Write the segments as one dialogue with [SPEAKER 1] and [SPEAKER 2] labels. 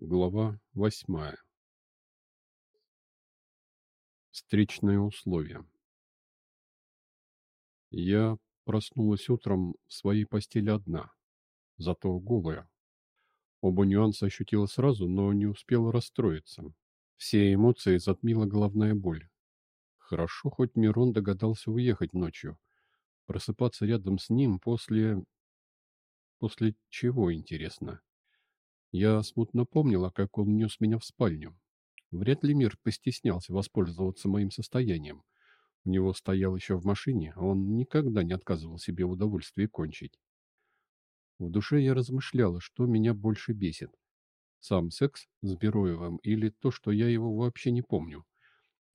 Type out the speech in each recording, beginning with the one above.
[SPEAKER 1] Глава восьмая. Встречные условия. Я проснулась утром в своей постели одна, зато голая. Оба нюанса ощутила сразу, но не успела расстроиться. Все эмоции затмила головная боль. Хорошо, хоть Мирон догадался уехать ночью. Просыпаться рядом с ним после... После чего, интересно? Я смутно помнила, как он нес меня в спальню. Вряд ли мир постеснялся воспользоваться моим состоянием. У него стоял еще в машине, а он никогда не отказывал себе в удовольствии кончить. В душе я размышляла, что меня больше бесит. Сам секс с Бероевым или то, что я его вообще не помню.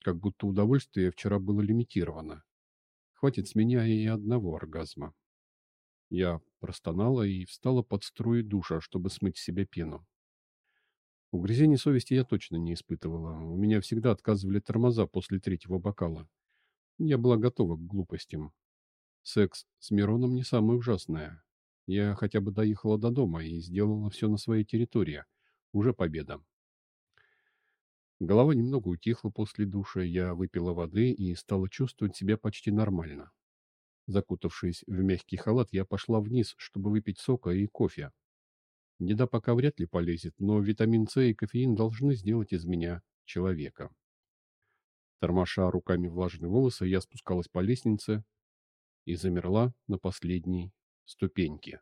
[SPEAKER 1] Как будто удовольствие вчера было лимитировано. Хватит с меня и одного оргазма. Я простонала и встала под струи душа, чтобы смыть с себя пену. Угрызений совести я точно не испытывала. У меня всегда отказывали тормоза после третьего бокала. Я была готова к глупостям. Секс с Мироном не самое ужасное. Я хотя бы доехала до дома и сделала все на своей территории. Уже победа. Голова немного утихла после душа, я выпила воды и стала чувствовать себя почти нормально. Закутавшись в мягкий халат, я пошла вниз, чтобы выпить сока и кофе. Еда пока вряд ли полезет, но витамин С и кофеин должны сделать из меня человека. Тормоша руками влажные волосы, я спускалась по лестнице и замерла на последней ступеньке.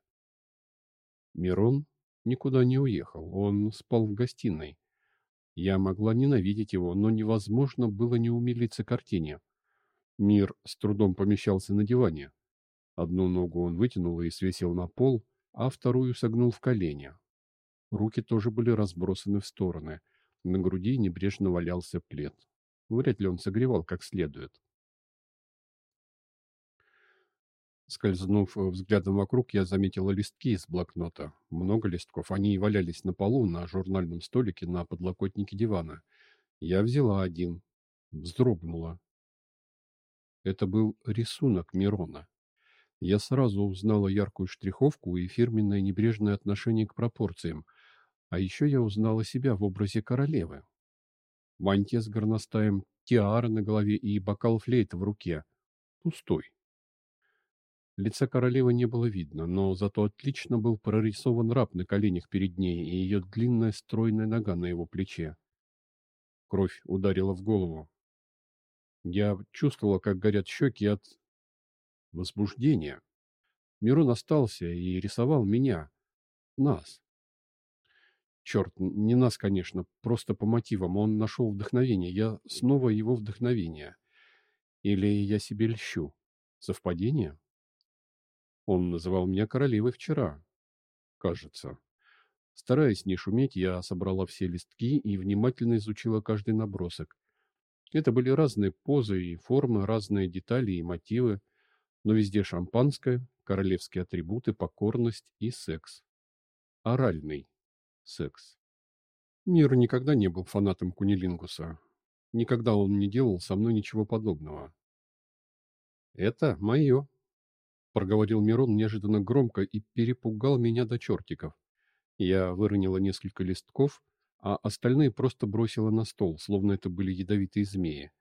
[SPEAKER 1] Мирон никуда не уехал, он спал в гостиной. Я могла ненавидеть его, но невозможно было не умилиться картине. Мир с трудом помещался на диване. Одну ногу он вытянул и свесил на пол, а вторую согнул в колени. Руки тоже были разбросаны в стороны. На груди небрежно валялся плед. Вряд ли он согревал как следует. Скользнув взглядом вокруг, я заметила листки из блокнота. Много листков. Они валялись на полу на журнальном столике на подлокотнике дивана. Я взяла один. Вздрогнула. Это был рисунок Мирона. Я сразу узнала яркую штриховку и фирменное небрежное отношение к пропорциям. А еще я узнала себя в образе королевы. Мантия с горностаем, тиара на голове и бокал флейта в руке. Пустой. Лица королевы не было видно, но зато отлично был прорисован раб на коленях перед ней и ее длинная стройная нога на его плече. Кровь ударила в голову. Я чувствовала, как горят щеки от возбуждения. Мирон остался и рисовал меня. Нас. Черт, не нас, конечно, просто по мотивам. Он нашел вдохновение. Я снова его вдохновение. Или я себе льщу. Совпадение? Он называл меня королевой вчера. Кажется. Стараясь не шуметь, я собрала все листки и внимательно изучила каждый набросок. Это были разные позы и формы, разные детали и мотивы, но везде шампанское, королевские атрибуты, покорность и секс. Оральный секс. Мир никогда не был фанатом кунилингуса. Никогда он не делал со мной ничего подобного. «Это мое», — проговорил Мирон неожиданно громко и перепугал меня до чертиков. Я выронила несколько листков, а остальные просто бросила на стол, словно это были ядовитые змеи.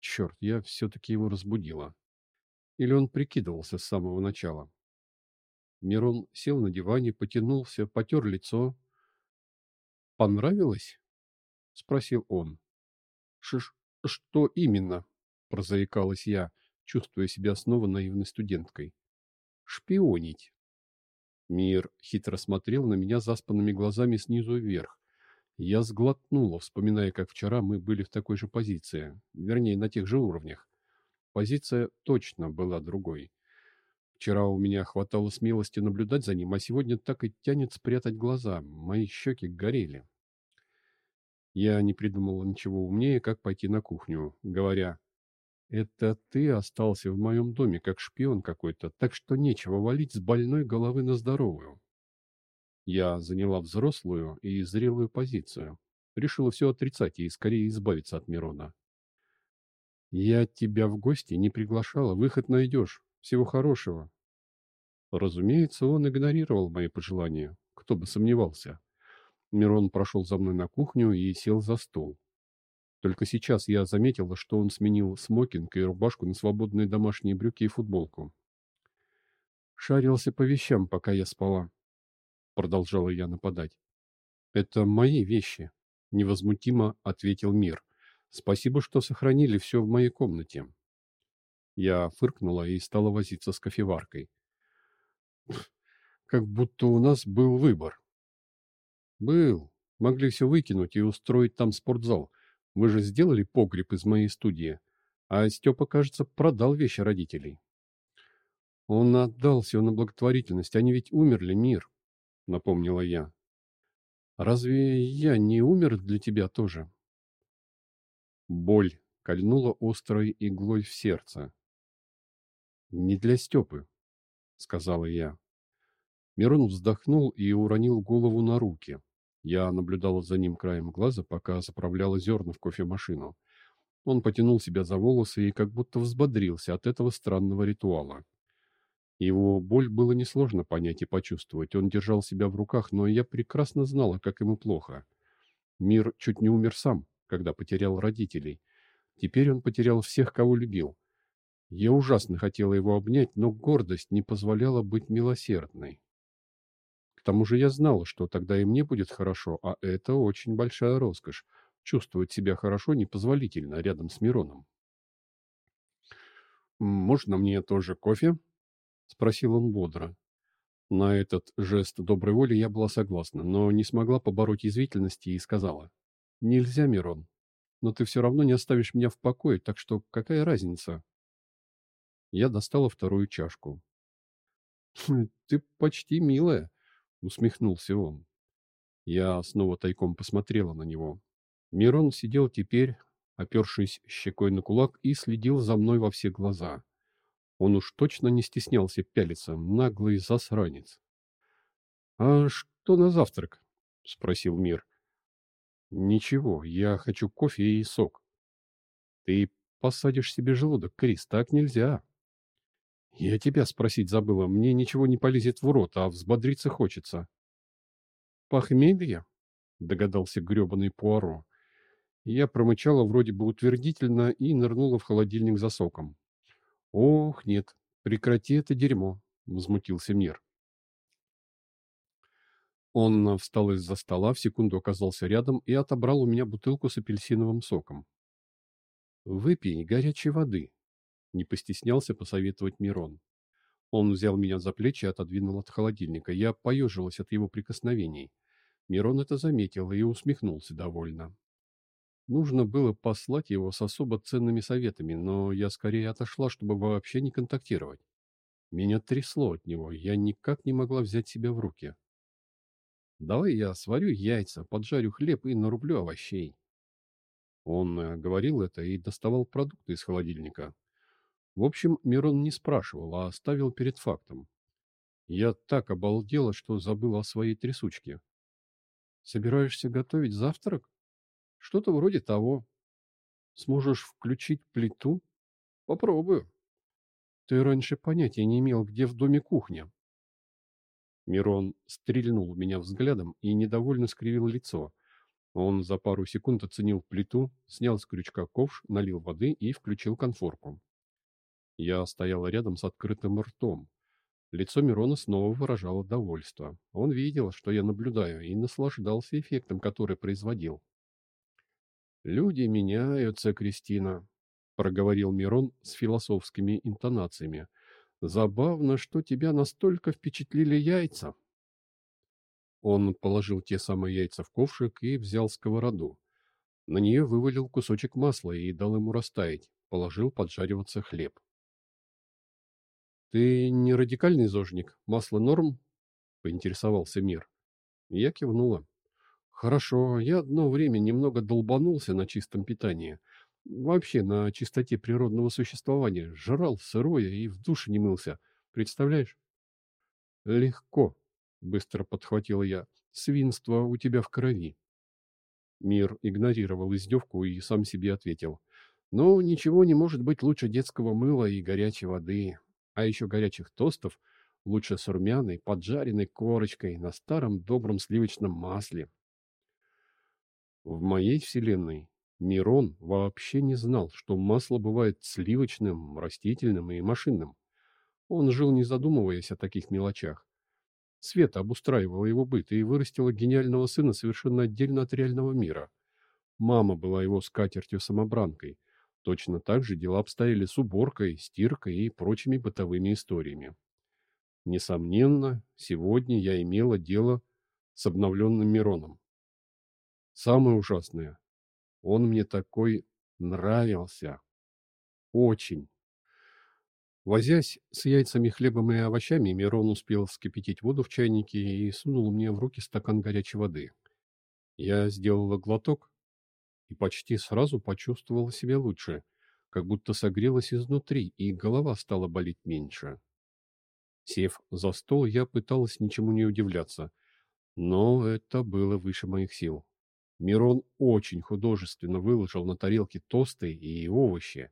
[SPEAKER 1] Черт, я все-таки его разбудила. Или он прикидывался с самого начала? Мирон сел на диване, потянулся, потер лицо. «Понравилось?» — спросил он. Ш «Что именно?» — прозаикалась я, чувствуя себя снова наивной студенткой. «Шпионить». Мир хитро смотрел на меня заспанными глазами снизу вверх. Я сглотнула, вспоминая, как вчера мы были в такой же позиции, вернее, на тех же уровнях. Позиция точно была другой. Вчера у меня хватало смелости наблюдать за ним, а сегодня так и тянет спрятать глаза. Мои щеки горели. Я не придумала ничего умнее, как пойти на кухню, говоря, «Это ты остался в моем доме, как шпион какой-то, так что нечего валить с больной головы на здоровую». Я заняла взрослую и зрелую позицию. Решила все отрицать и скорее избавиться от Мирона. «Я тебя в гости не приглашала. Выход найдешь. Всего хорошего». Разумеется, он игнорировал мои пожелания. Кто бы сомневался. Мирон прошел за мной на кухню и сел за стол. Только сейчас я заметила, что он сменил смокинг и рубашку на свободные домашние брюки и футболку. «Шарился по вещам, пока я спала», — продолжала я нападать. «Это мои вещи», — невозмутимо ответил Мир. «Спасибо, что сохранили все в моей комнате». Я фыркнула и стала возиться с кофеваркой. Как будто у нас был выбор. Был. Могли все выкинуть и устроить там спортзал. Вы же сделали погреб из моей студии. А Степа, кажется, продал вещи родителей. Он отдал все на благотворительность. Они ведь умерли, мир, напомнила я. Разве я не умер для тебя тоже? Боль кольнула острой иглой в сердце. Не для Степы, сказала я. Мирон вздохнул и уронил голову на руки. Я наблюдала за ним краем глаза, пока заправляла зерна в кофемашину. Он потянул себя за волосы и как будто взбодрился от этого странного ритуала. Его боль было несложно понять и почувствовать. Он держал себя в руках, но я прекрасно знала, как ему плохо. Мир чуть не умер сам, когда потерял родителей. Теперь он потерял всех, кого любил. Я ужасно хотела его обнять, но гордость не позволяла быть милосердной. К тому же я знала, что тогда и мне будет хорошо, а это очень большая роскошь. Чувствовать себя хорошо непозволительно рядом с Мироном. «Можно мне тоже кофе?» — спросил он бодро. На этот жест доброй воли я была согласна, но не смогла побороть язвительности и сказала. «Нельзя, Мирон, но ты все равно не оставишь меня в покое, так что какая разница?» Я достала вторую чашку. «Ты почти милая», — усмехнулся он. Я снова тайком посмотрела на него. Мирон сидел теперь, опершись щекой на кулак, и следил за мной во все глаза. Он уж точно не стеснялся пялиться, наглый засранец. — А что на завтрак? — спросил Мир. — Ничего, я хочу кофе и сок. — Ты посадишь себе желудок, Крис, так нельзя. Я тебя спросить забыла. Мне ничего не полезет в рот, а взбодриться хочется. Похмелье? Догадался гребаный Пуаро. Я промычала вроде бы утвердительно и нырнула в холодильник за соком. Ох, нет, прекрати это дерьмо, возмутился Мир. Он встал из-за стола, в секунду оказался рядом и отобрал у меня бутылку с апельсиновым соком. «Выпей горячей воды», не постеснялся посоветовать Мирон. Он взял меня за плечи и отодвинул от холодильника. Я поежилась от его прикосновений. Мирон это заметил и усмехнулся довольно. Нужно было послать его с особо ценными советами, но я скорее отошла, чтобы вообще не контактировать. Меня трясло от него, я никак не могла взять себя в руки. «Давай я сварю яйца, поджарю хлеб и нарублю овощей». Он э, говорил это и доставал продукты из холодильника. В общем, Мирон не спрашивал, а оставил перед фактом. Я так обалдела, что забыла о своей трясучке. Собираешься готовить завтрак? Что-то вроде того. Сможешь включить плиту? Попробую. Ты раньше понятия не имел, где в доме кухня. Мирон стрельнул меня взглядом и недовольно скривил лицо. Он за пару секунд оценил плиту, снял с крючка ковш, налил воды и включил конфорку. Я стояла рядом с открытым ртом. Лицо Мирона снова выражало довольство. Он видел, что я наблюдаю, и наслаждался эффектом, который производил. «Люди меняются, Кристина», — проговорил Мирон с философскими интонациями. «Забавно, что тебя настолько впечатлили яйца». Он положил те самые яйца в ковшик и взял сковороду. На нее вывалил кусочек масла и дал ему растаять, положил поджариваться хлеб. «Ты не радикальный зожник? Масло норм?» — поинтересовался Мир. Я кивнула. «Хорошо, я одно время немного долбанулся на чистом питании. Вообще на чистоте природного существования. Жрал сырое и в душе не мылся. Представляешь?» «Легко», — быстро подхватила я. «Свинство у тебя в крови». Мир игнорировал издевку и сам себе ответил. «Ну, ничего не может быть лучше детского мыла и горячей воды а еще горячих тостов, лучше с румяной, поджаренной корочкой на старом добром сливочном масле. В моей вселенной Мирон вообще не знал, что масло бывает сливочным, растительным и машинным. Он жил, не задумываясь о таких мелочах. Света обустраивала его быт и вырастила гениального сына совершенно отдельно от реального мира. Мама была его скатертью-самобранкой. Точно так же дела обстояли с уборкой, стиркой и прочими бытовыми историями. Несомненно, сегодня я имела дело с обновленным Мироном. Самое ужасное, он мне такой нравился. Очень. Возясь с яйцами, хлебом и овощами, Мирон успел вскипятить воду в чайнике и сунул мне в руки стакан горячей воды. Я сделала глоток и почти сразу почувствовала себя лучше, как будто согрелась изнутри, и голова стала болеть меньше. Сев за стол, я пыталась ничему не удивляться, но это было выше моих сил. Мирон очень художественно выложил на тарелке тосты и овощи.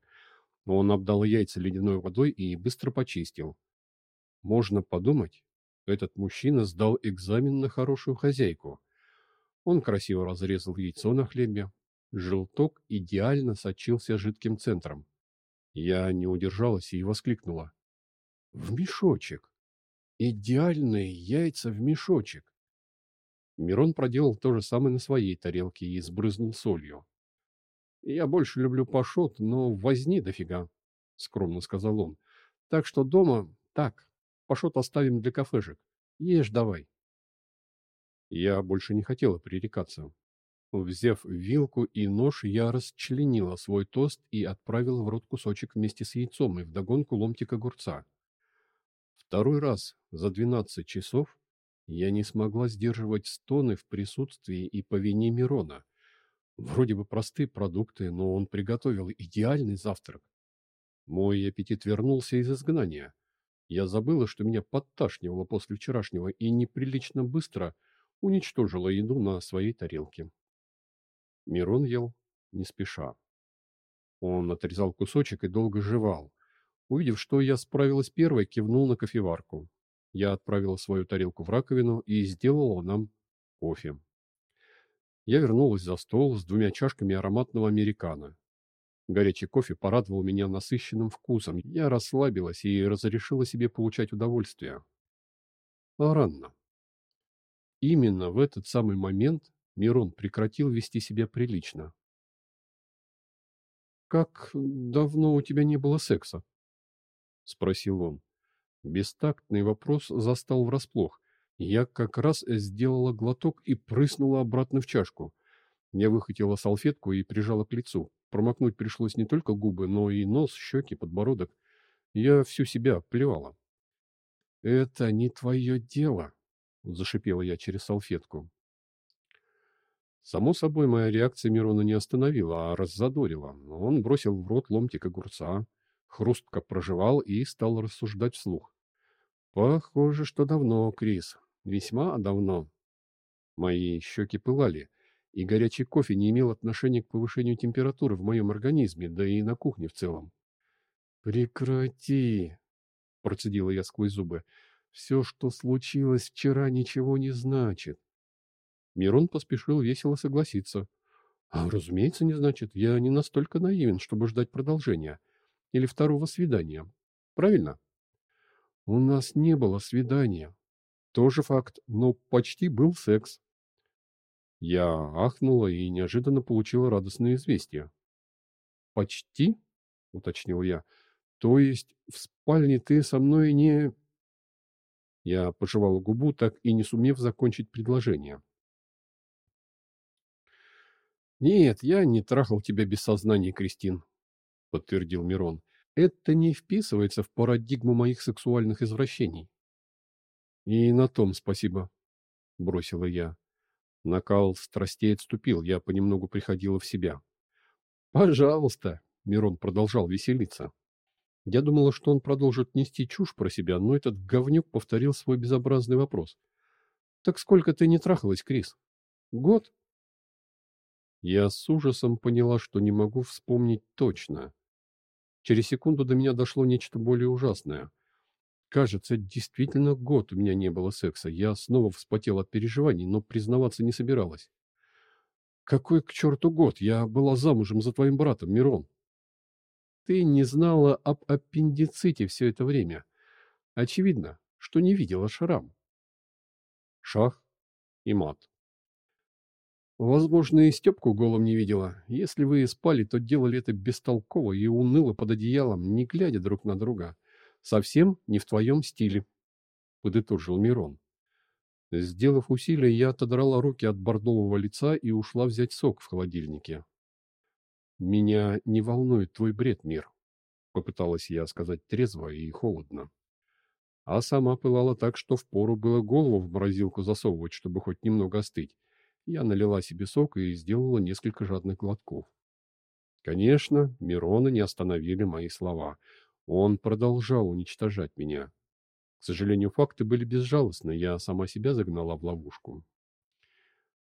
[SPEAKER 1] Он обдал яйца ледяной водой и быстро почистил. Можно подумать, этот мужчина сдал экзамен на хорошую хозяйку. Он красиво разрезал яйцо на хлебе. Желток идеально сочился жидким центром. Я не удержалась и воскликнула. В мешочек. Идеальные яйца в мешочек. Мирон проделал то же самое на своей тарелке и сбрызнул солью. «Я больше люблю пашот, но возни дофига», — скромно сказал он. «Так что дома так, пашот оставим для кафешек. Ешь давай». Я больше не хотела пререкаться. Взяв вилку и нож, я расчленила свой тост и отправила в рот кусочек вместе с яйцом и вдогонку ломтик огурца. Второй раз за двенадцать часов я не смогла сдерживать стоны в присутствии и по вине Мирона. Вроде бы простые продукты, но он приготовил идеальный завтрак. Мой аппетит вернулся из изгнания. Я забыла, что меня подташнивало после вчерашнего и неприлично быстро уничтожила еду на своей тарелке. Мирон ел не спеша. Он отрезал кусочек и долго жевал, Увидев, что я справилась первой, кивнул на кофеварку. Я отправила свою тарелку в раковину и сделала нам кофе. Я вернулась за стол с двумя чашками ароматного американо. Горячий кофе порадовал меня насыщенным вкусом. Я расслабилась и разрешила себе получать удовольствие. А рано. Именно в этот самый момент Мирон прекратил вести себя прилично. «Как давно у тебя не было секса?» — спросил он. Бестактный вопрос застал врасплох. Я как раз сделала глоток и прыснула обратно в чашку. Я выхватила салфетку и прижала к лицу. Промокнуть пришлось не только губы, но и нос, щеки, подбородок. Я всю себя плевала. «Это не твое дело», — зашипела я через салфетку. Само собой, моя реакция Мирона не остановила, а раззадорила. Он бросил в рот ломтик огурца, Хрустко проживал и стал рассуждать вслух. «Похоже, что давно, Крис. Весьма давно». Мои щеки пылали, и горячий кофе не имел отношения к повышению температуры в моем организме, да и на кухне в целом. «Прекрати!» — процедила я сквозь зубы. «Все, что случилось вчера, ничего не значит». Мирон поспешил весело согласиться. «А, разумеется, не значит. Я не настолько наивен, чтобы ждать продолжения или второго свидания. Правильно? У нас не было свидания. Тоже факт, но почти был секс. Я ахнула и неожиданно получила радостное известие. «Почти?» — уточнил я. «То есть в спальне ты со мной не...» Я пожевала губу, так и не сумев закончить предложение. «Нет, я не трахал тебя без сознания, Кристин», — подтвердил Мирон. «Это не вписывается в парадигму моих сексуальных извращений». «И на том спасибо», — бросила я. Накал страстей отступил, я понемногу приходила в себя. «Пожалуйста», — Мирон продолжал веселиться. Я думала, что он продолжит нести чушь про себя, но этот говнюк повторил свой безобразный вопрос. «Так сколько ты не трахалась, Крис? Год?» Я с ужасом поняла, что не могу вспомнить точно. Через секунду до меня дошло нечто более ужасное. Кажется, действительно год у меня не было секса. Я снова вспотела от переживаний, но признаваться не собиралась. Какой к черту год? Я была замужем за твоим братом, Мирон. Ты не знала об аппендиците все это время. Очевидно, что не видела шрам. Шах и мат. Возможно, и Степку голым не видела. Если вы спали, то делали это бестолково и уныло под одеялом, не глядя друг на друга. Совсем не в твоем стиле, — подытожил Мирон. Сделав усилие, я отодрала руки от бордового лица и ушла взять сок в холодильнике. «Меня не волнует твой бред, мир», — попыталась я сказать трезво и холодно. А сама пылала так, что впору было голову в морозилку засовывать, чтобы хоть немного остыть. Я налила себе сок и сделала несколько жадных глотков. Конечно, Мирона не остановили мои слова. Он продолжал уничтожать меня. К сожалению, факты были безжалостны, я сама себя загнала в ловушку.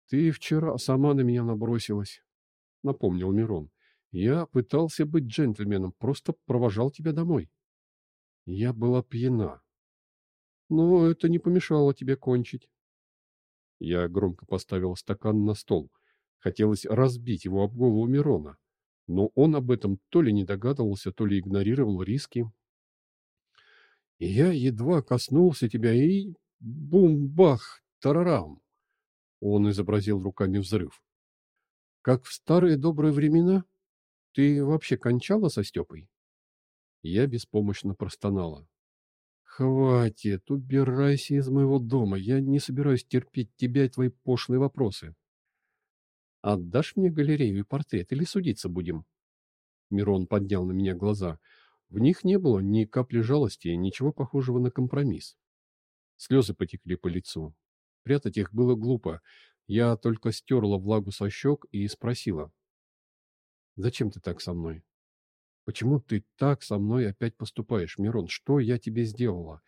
[SPEAKER 1] «Ты вчера сама на меня набросилась», — напомнил Мирон. «Я пытался быть джентльменом, просто провожал тебя домой». Я была пьяна. Но это не помешало тебе кончить. Я громко поставил стакан на стол. Хотелось разбить его об голову Мирона. Но он об этом то ли не догадывался, то ли игнорировал риски. Я едва коснулся тебя и... Бум-бах! Тарарам! Он изобразил руками взрыв. Как в старые добрые времена? Ты вообще кончала со Степой? Я беспомощно простонала. «Хватит, убирайся из моего дома. Я не собираюсь терпеть тебя и твои пошлые вопросы». «Отдашь мне галерею и портрет или судиться будем?» Мирон поднял на меня глаза. В них не было ни капли жалости, ничего похожего на компромисс. Слезы потекли по лицу. Прятать их было глупо. Я только стерла влагу со щек и спросила. «Зачем ты так со мной?» Почему ты так со мной опять поступаешь, Мирон? Что я тебе сделала?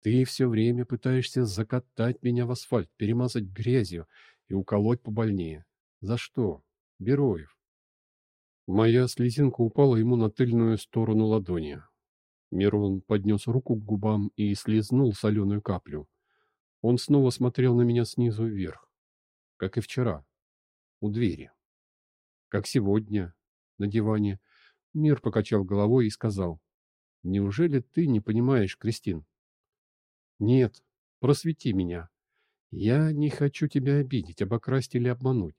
[SPEAKER 1] Ты все время пытаешься закатать меня в асфальт, перемазать грязью и уколоть побольнее. За что? Бероев. Моя слезинка упала ему на тыльную сторону ладони. Мирон поднес руку к губам и слезнул соленую каплю. Он снова смотрел на меня снизу вверх, как и вчера, у двери. Как сегодня, на диване, Мир покачал головой и сказал. «Неужели ты не понимаешь, Кристин?» «Нет, просвети меня. Я не хочу тебя обидеть, обокрасть или обмануть.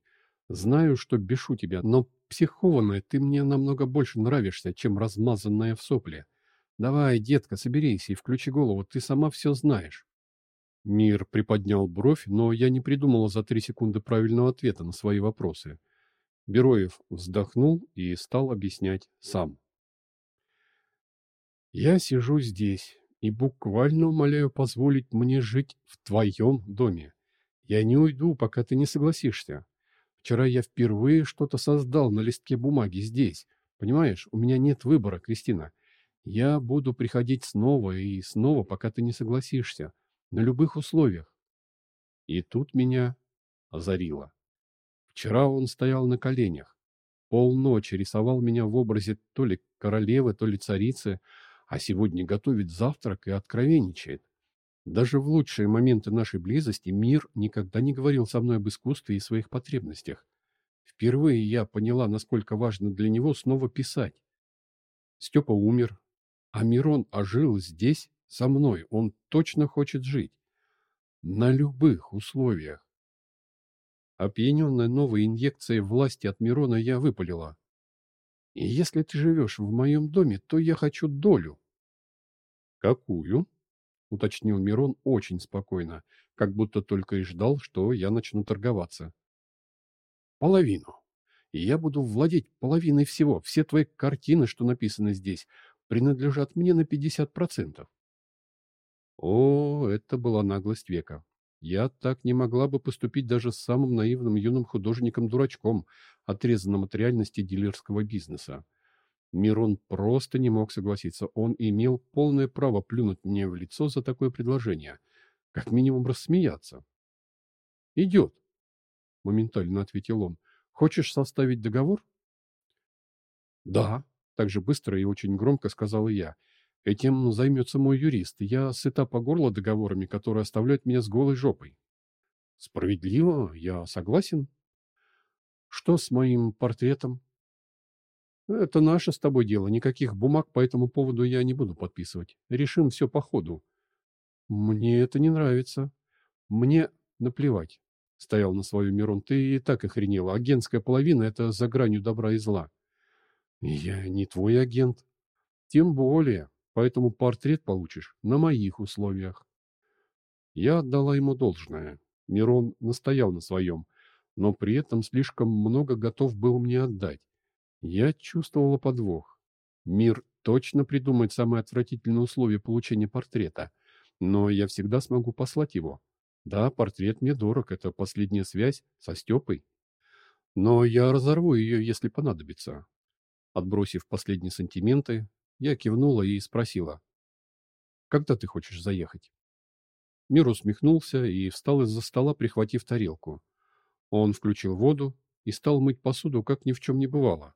[SPEAKER 1] Знаю, что бешу тебя, но психованная ты мне намного больше нравишься, чем размазанная в сопле. Давай, детка, соберись и включи голову, ты сама все знаешь». Мир приподнял бровь, но я не придумала за три секунды правильного ответа на свои вопросы. Бероев вздохнул и стал объяснять сам. «Я сижу здесь и буквально умоляю позволить мне жить в твоем доме. Я не уйду, пока ты не согласишься. Вчера я впервые что-то создал на листке бумаги здесь. Понимаешь, у меня нет выбора, Кристина. Я буду приходить снова и снова, пока ты не согласишься. На любых условиях. И тут меня озарило. Вчера он стоял на коленях. Полночи рисовал меня в образе то ли королевы, то ли царицы, а сегодня готовит завтрак и откровенничает. Даже в лучшие моменты нашей близости мир никогда не говорил со мной об искусстве и своих потребностях. Впервые я поняла, насколько важно для него снова писать. Степа умер, а Мирон ожил здесь со мной. Он точно хочет жить. На любых условиях. Опьяненная новой инъекцией власти от Мирона, я выпалила. «И если ты живешь в моем доме, то я хочу долю». «Какую?» — уточнил Мирон очень спокойно, как будто только и ждал, что я начну торговаться. «Половину. И я буду владеть половиной всего. Все твои картины, что написаны здесь, принадлежат мне на пятьдесят процентов». О, это была наглость века. Я так не могла бы поступить даже с самым наивным юным художником-дурачком, отрезанным от реальности дилерского бизнеса. Мирон просто не мог согласиться. Он имел полное право плюнуть мне в лицо за такое предложение. Как минимум рассмеяться. «Идет», — моментально ответил он. «Хочешь составить договор?» «Да», — так же быстро и очень громко сказала я. Этим займется мой юрист. Я сыта по горло договорами, которые оставляют меня с голой жопой. Справедливо, я согласен. Что с моим портретом? Это наше с тобой дело. Никаких бумаг по этому поводу я не буду подписывать. Решим все по ходу. Мне это не нравится. Мне наплевать. Стоял на свою Мирон. Ты и так охренела. Агентская половина — это за гранью добра и зла. Я не твой агент. Тем более. Поэтому портрет получишь на моих условиях. Я отдала ему должное. Мирон настоял на своем, но при этом слишком много готов был мне отдать. Я чувствовала подвох. Мир точно придумает самые отвратительные условия получения портрета, но я всегда смогу послать его. Да, портрет мне дорог, это последняя связь со Степой. Но я разорву ее, если понадобится. Отбросив последние сантименты, я кивнула и спросила. «Когда ты хочешь заехать?» Мир усмехнулся и встал из-за стола, прихватив тарелку. Он включил воду и стал мыть посуду, как ни в чем не бывало.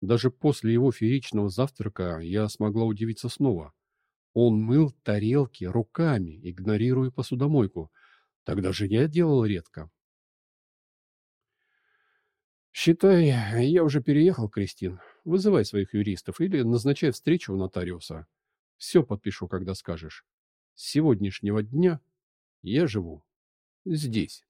[SPEAKER 1] Даже после его фееричного завтрака я смогла удивиться снова. Он мыл тарелки руками, игнорируя посудомойку. Тогда же я делал редко. «Считай, я уже переехал, Кристин. Вызывай своих юристов или назначай встречу у нотариуса. Все подпишу, когда скажешь. С сегодняшнего дня я живу здесь».